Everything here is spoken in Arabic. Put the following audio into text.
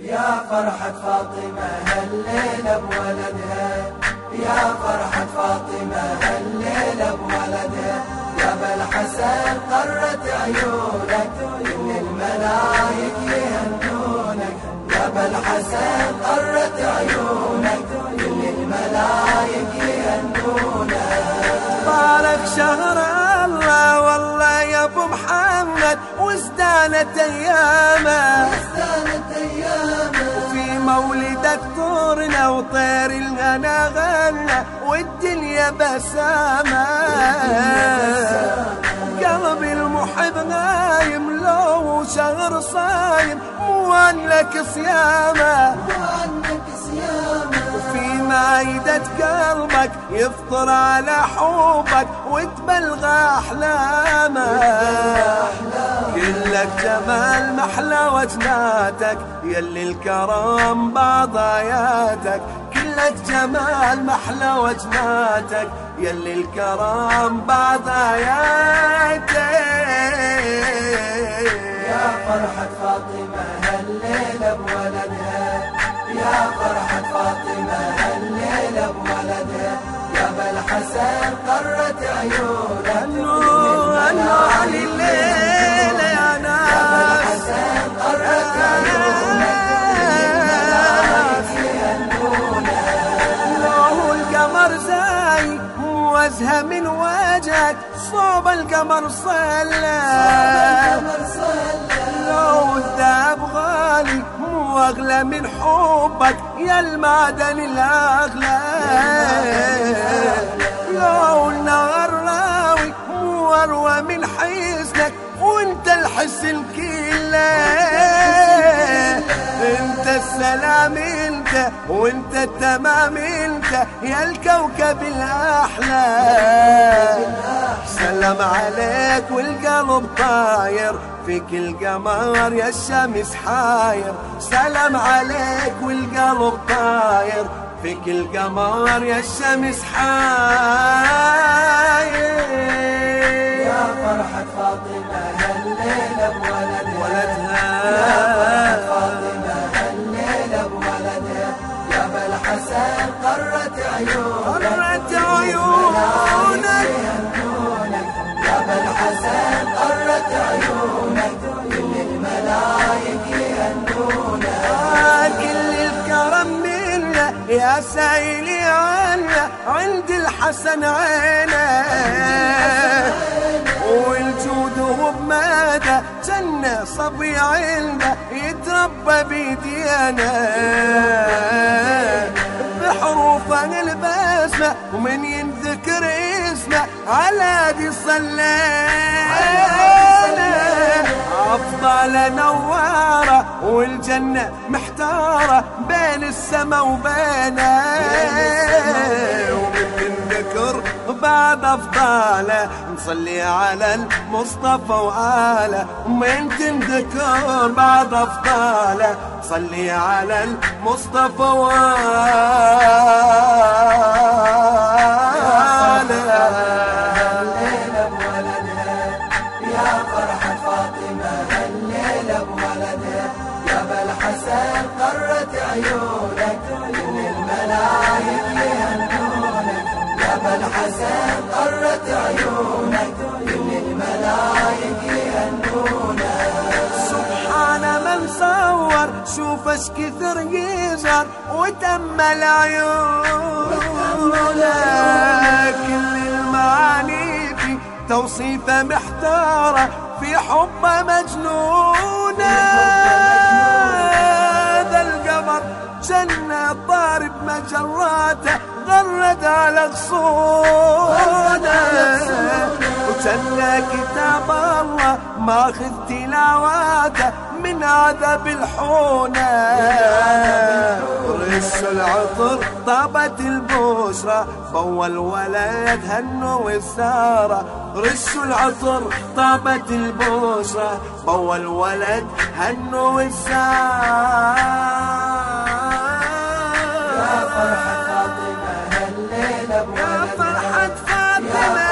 يا فرحة فاطمة هالليلة بولدها. يا فرحة فاطمة هالليلة بولدها. يا بالحسن قرت عيونك كل الملايك يهنونك. يا بالحسن قرت عيونك كل الملايك يهنونك. بارك شهر الله والله يا أبو محمد وازدانت أيامه. مولدك طورنا وطير الغنا غنى والدنيا بسامة قلبي المحب نايم لو شهر صايم مو لك صيامة. وعنك صيامه في مايدة قلبك يفطر على حبك وتبلغ أحلامه. كلك جمال محلى وجناتك يلي الكرم بعض آياتك كلك جمال محلى وجناتك يلي الكرم بعض آياتك يا فرحة فاطمة هالليلة بولدها. يا فرحة فاطمة هالليلة بولدها. يا بالحسن قرت عيونك هنو هنو علي صوب القمر صلى. لو الذهب غالي مو أغلى من حبك. يا المعدن الأغلى. لو النهر راوي مو أروى من حسنك وانت الحسن كله انت السلام انت وانت التمام انت. يا الكوكب الأحلى. سلام عليك والقلب طاير فيك القمر يا الشمس حاير. سلام عليك والقلب طاير فيك القمر يا الشمس حاير. يا سايلي عنه عند الحسن عينه. والجود هو بمدى جنة صبي عنده يتربى بيدينا بحروف البسمة ومن ينذكر اسمه على دي صلينا أفضل نوارة والجنة محتارة بين السما وبينه ومن ذكر بعد أفضاله نصلي على المصطفى وآله ومن تنذكر. بعد أفضاله صلي على المصطفى وآله. قرت عيونك كل الملايك يهنونك يا بالحسن قرت عيونك كل الملايك يهنونك سبحان من صور شوف اش كثر يجر وتأمل عيونك كل المعاني في توصيفه محتارة في حبه مجنونة. ذا جنة طارب مجراته غرد على غصونه وجنة كتاب الله ماخذ تلاواته من عذاب الحونة. رش العطر طابت البشرى بو الولد هنو والسارة. رش العطر طابت البشرى بو الولد هنو والسارة. فرحة فاطمة هالليلة بولدها يا فرحة فاطمة.